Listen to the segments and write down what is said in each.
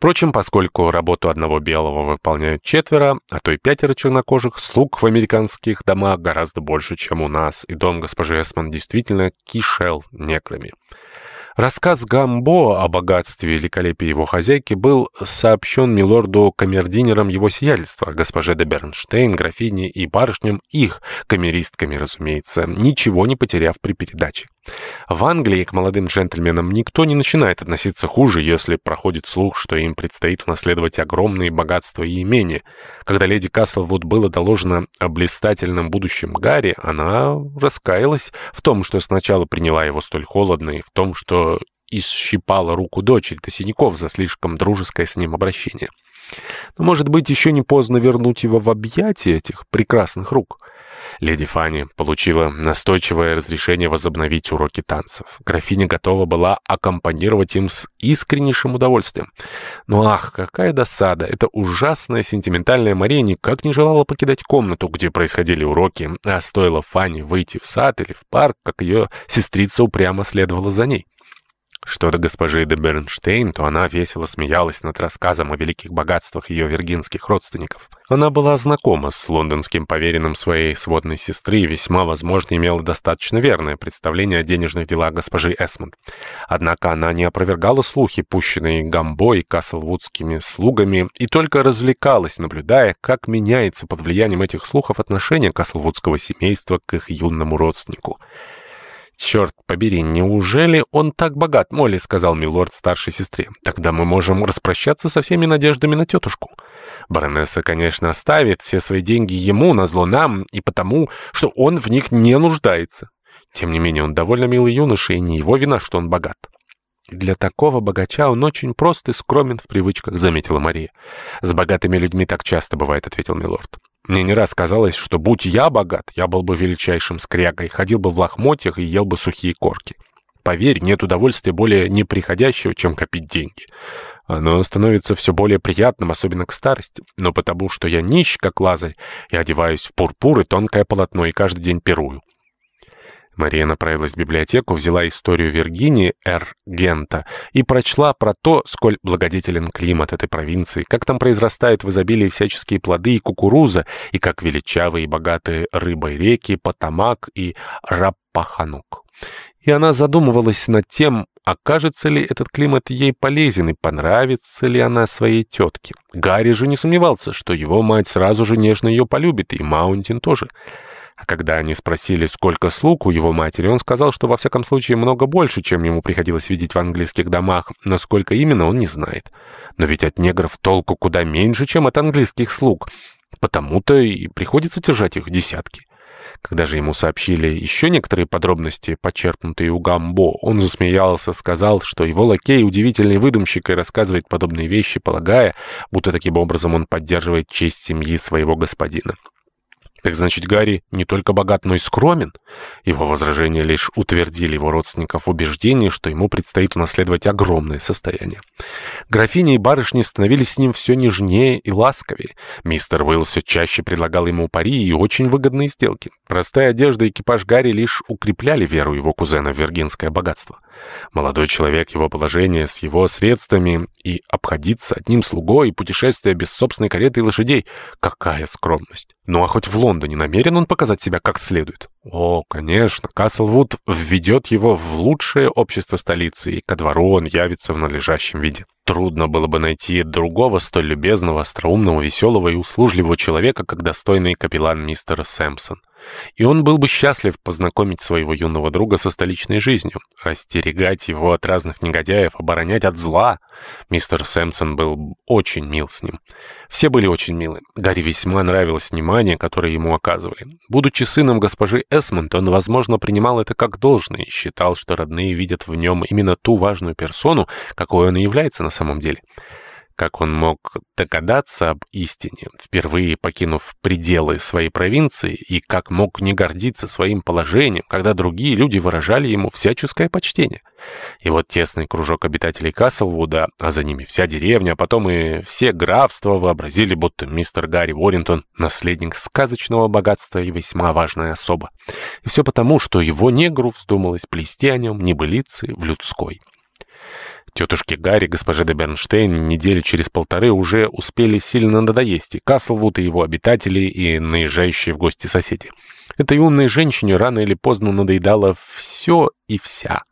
Впрочем, поскольку работу одного белого выполняют четверо, а то и пятеро чернокожих, слуг в американских домах гораздо больше, чем у нас, и дом госпожи Эсман действительно кишел неграми. Рассказ Гамбо о богатстве и великолепии его хозяйки был сообщен милорду камердинерам его сиятельства, госпоже де Бернштейн, графине и барышням их, камеристками, разумеется, ничего не потеряв при передаче. В Англии к молодым джентльменам никто не начинает относиться хуже, если проходит слух, что им предстоит унаследовать огромные богатства и имения. Когда леди Каслвуд было доложено о блистательном будущем Гарри, она раскаялась в том, что сначала приняла его столь холодно, и в том, что исщипала руку дочери до синяков за слишком дружеское с ним обращение. Но, может быть, еще не поздно вернуть его в объятия этих прекрасных рук. Леди Фанни получила настойчивое разрешение возобновить уроки танцев. Графиня готова была аккомпанировать им с искреннейшим удовольствием. Но ах, какая досада! Эта ужасная сентиментальная Мария никак не желала покидать комнату, где происходили уроки, а стоило Фанни выйти в сад или в парк, как ее сестрица упрямо следовала за ней. Что до госпожи де Бернштейн, то она весело смеялась над рассказом о великих богатствах ее виргинских родственников. Она была знакома с лондонским поверенным своей сводной сестры и весьма, возможно, имела достаточно верное представление о денежных делах госпожи Эсмонд. Однако она не опровергала слухи, пущенные Гамбо и Каслвудскими слугами, и только развлекалась, наблюдая, как меняется под влиянием этих слухов отношение Каслвудского семейства к их юному родственнику. «Черт побери, неужели он так богат, Молли?» — сказал милорд старшей сестре. «Тогда мы можем распрощаться со всеми надеждами на тетушку. Баронесса, конечно, оставит все свои деньги ему, назло нам, и потому, что он в них не нуждается. Тем не менее, он довольно милый юноша, и не его вина, что он богат». «Для такого богача он очень прост и скромен в привычках», — заметила Мария. «С богатыми людьми так часто бывает», — ответил милорд. Мне не раз казалось, что будь я богат, я был бы величайшим скрягой, ходил бы в лохмотьях и ел бы сухие корки. Поверь, нет удовольствия более неприходящего, чем копить деньги. Оно становится все более приятным, особенно к старости. Но потому, что я нищ, как лазарь, я одеваюсь в пурпур и тонкое полотно и каждый день пирую. Мария направилась в библиотеку, взяла историю Виргинии Р. Гента и прочла про то, сколь благодетелен климат этой провинции, как там произрастают в изобилии всяческие плоды и кукуруза, и как величавые и богатые рыбой реки Потамак и Раппаханук. И она задумывалась над тем, окажется ли этот климат ей полезен и понравится ли она своей тетке. Гарри же не сомневался, что его мать сразу же нежно ее полюбит, и Маунтин тоже. А когда они спросили, сколько слуг у его матери, он сказал, что во всяком случае много больше, чем ему приходилось видеть в английских домах, но сколько именно он не знает. Но ведь от негров толку куда меньше, чем от английских слуг. Потому-то и приходится держать их десятки. Когда же ему сообщили еще некоторые подробности, подчеркнутые у Гамбо, он засмеялся, сказал, что его лакей удивительный выдумщик и рассказывает подобные вещи, полагая, будто таким образом он поддерживает честь семьи своего господина. Так значит, Гарри не только богат, но и скромен? Его возражения лишь утвердили его родственников в убеждении, что ему предстоит унаследовать огромное состояние. Графини и барышни становились с ним все нежнее и ласковее. Мистер Уилл все чаще предлагал ему пари и очень выгодные сделки. Простая одежда и экипаж Гарри лишь укрепляли веру его кузена в виргинское богатство. Молодой человек, его положение с его средствами и обходиться одним слугой и путешествия без собственной кареты и лошадей. Какая скромность! Ну а хоть в Лондоне намерен он показать себя как следует? О, конечно, Каслвуд введет его в лучшее общество столицы, и ко двору он явится в надлежащем виде. Трудно было бы найти другого столь любезного, остроумного, веселого и услужливого человека, как достойный капеллан мистера Сэмпсон. И он был бы счастлив познакомить своего юного друга со столичной жизнью, остерегать его от разных негодяев, оборонять от зла. Мистер Сэмпсон был очень мил с ним. Все были очень милы. Гарри весьма нравилось внимание, которое ему оказывали. Будучи сыном госпожи Эсмонд, он, возможно, принимал это как должное и считал, что родные видят в нем именно ту важную персону, какой он и является на самом деле. Как он мог догадаться об истине, впервые покинув пределы своей провинции, и как мог не гордиться своим положением, когда другие люди выражали ему всяческое почтение? И вот тесный кружок обитателей Каслвуда, а за ними вся деревня, а потом и все графства вообразили, будто мистер Гарри Уоррингтон — наследник сказочного богатства и весьма важная особа. И все потому, что его негру вздумалось плести о нем небылицы в людской. Тетушки Гарри, госпожа де Бернштейн, недели через полторы уже успели сильно надоесть и Каслвуд, и его обитатели, и наезжающие в гости соседи. Этой умной женщине рано или поздно надоедало все и вся.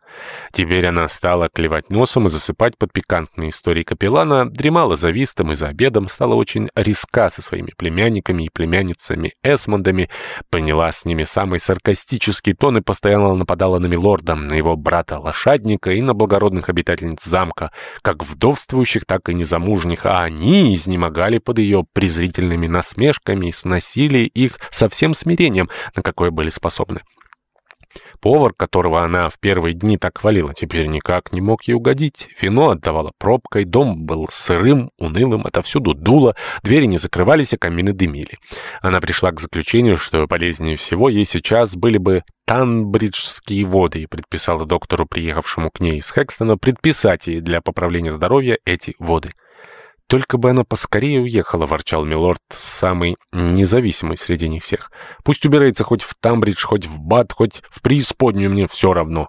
Теперь она стала клевать носом и засыпать под пикантные истории капеллана, дремала за вистом и за обедом, стала очень риска со своими племянниками и племянницами Эсмондами, поняла с ними самый саркастический тон и постоянно нападала на милорда, на его брата-лошадника и на благородных обитательниц замка, как вдовствующих, так и незамужних, а они изнемогали под ее презрительными насмешками и сносили их со всем смирением, на какое были способны. Повар, которого она в первые дни так хвалила, теперь никак не мог ей угодить. Вино отдавало пробкой, дом был сырым, унылым, отовсюду дуло, двери не закрывались, а камины дымили. Она пришла к заключению, что полезнее всего ей сейчас были бы Танбриджские воды и предписала доктору, приехавшему к ней из Хэкстона, предписать ей для поправления здоровья эти воды. «Только бы она поскорее уехала», — ворчал Милорд, самый независимый среди них всех. «Пусть убирается хоть в Тамбридж, хоть в Бат, хоть в преисподнюю, мне все равно».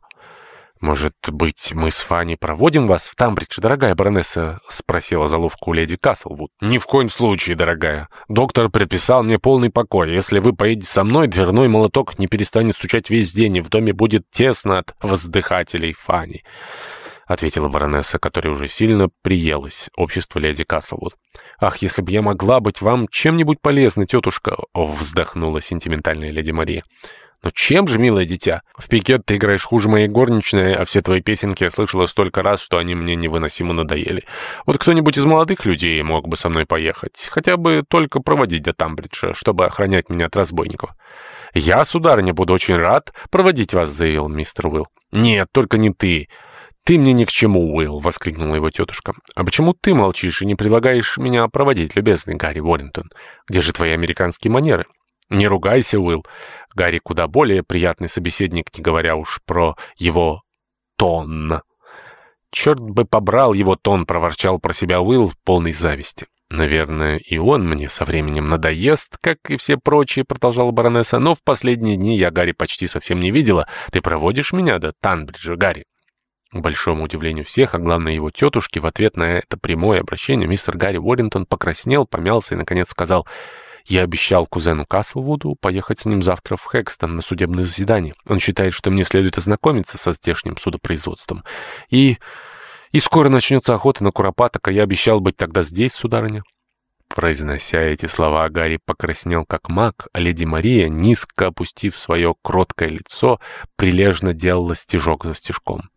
«Может быть, мы с Фанни проводим вас в Тамбридж, дорогая баронесса?» — спросила заловку леди Каслвуд. «Ни в коем случае, дорогая. Доктор предписал мне полный покой. Если вы поедете со мной, дверной молоток не перестанет стучать весь день, и в доме будет тесно от воздыхателей Фанни» ответила баронесса, которая уже сильно приелась общество леди Каслвуд. «Ах, если бы я могла быть вам чем-нибудь полезной, тетушка!» — вздохнула сентиментальная леди Мария. «Но чем же, милое дитя? В пикет ты играешь хуже моей горничной, а все твои песенки я слышала столько раз, что они мне невыносимо надоели. Вот кто-нибудь из молодых людей мог бы со мной поехать, хотя бы только проводить до Тамбриджа, чтобы охранять меня от разбойников». «Я, сударыня, буду очень рад проводить вас», — заявил мистер Уилл. «Нет, только не ты». «Ты мне ни к чему, Уилл!» — воскликнула его тетушка. «А почему ты молчишь и не предлагаешь меня проводить, любезный Гарри Уоррингтон? Где же твои американские манеры?» «Не ругайся, Уилл. Гарри куда более приятный собеседник, не говоря уж про его тон». «Черт бы побрал его тон!» — проворчал про себя Уилл, полный зависти. «Наверное, и он мне со временем надоест, как и все прочие», — продолжала баронесса. «Но в последние дни я Гарри почти совсем не видела. Ты проводишь меня до Танбриджа, Гарри?» К большому удивлению всех, а главное его тетушки, в ответ на это прямое обращение мистер Гарри Уоррингтон покраснел, помялся и, наконец, сказал, «Я обещал кузену Каслвуду поехать с ним завтра в Хэкстон на судебное заседание. Он считает, что мне следует ознакомиться со здешним судопроизводством. И... и скоро начнется охота на куропаток, а я обещал быть тогда здесь, сударыня». Произнося эти слова, Гарри покраснел как маг, а леди Мария, низко опустив свое кроткое лицо, прилежно делала стежок за стежком.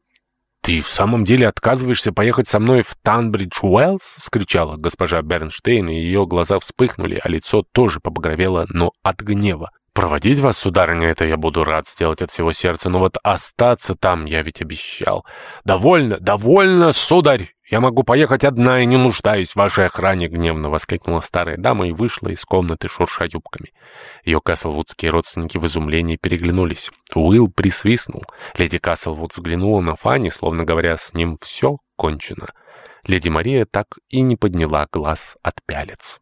«Ты в самом деле отказываешься поехать со мной в Танбридж-Уэллс?» — вскричала госпожа Бернштейн, и ее глаза вспыхнули, а лицо тоже побагровело, но от гнева. «Проводить вас, сударыня, это я буду рад сделать от всего сердца, но вот остаться там я ведь обещал». «Довольно, довольно, сударь!» «Я могу поехать одна и не нуждаюсь в вашей охране!» — гневно воскликнула старая дама и вышла из комнаты, шурша юбками. Ее каслвудские родственники в изумлении переглянулись. Уилл присвистнул. Леди Каслвуд взглянула на Фанни, словно говоря, с ним все кончено. Леди Мария так и не подняла глаз от пялец.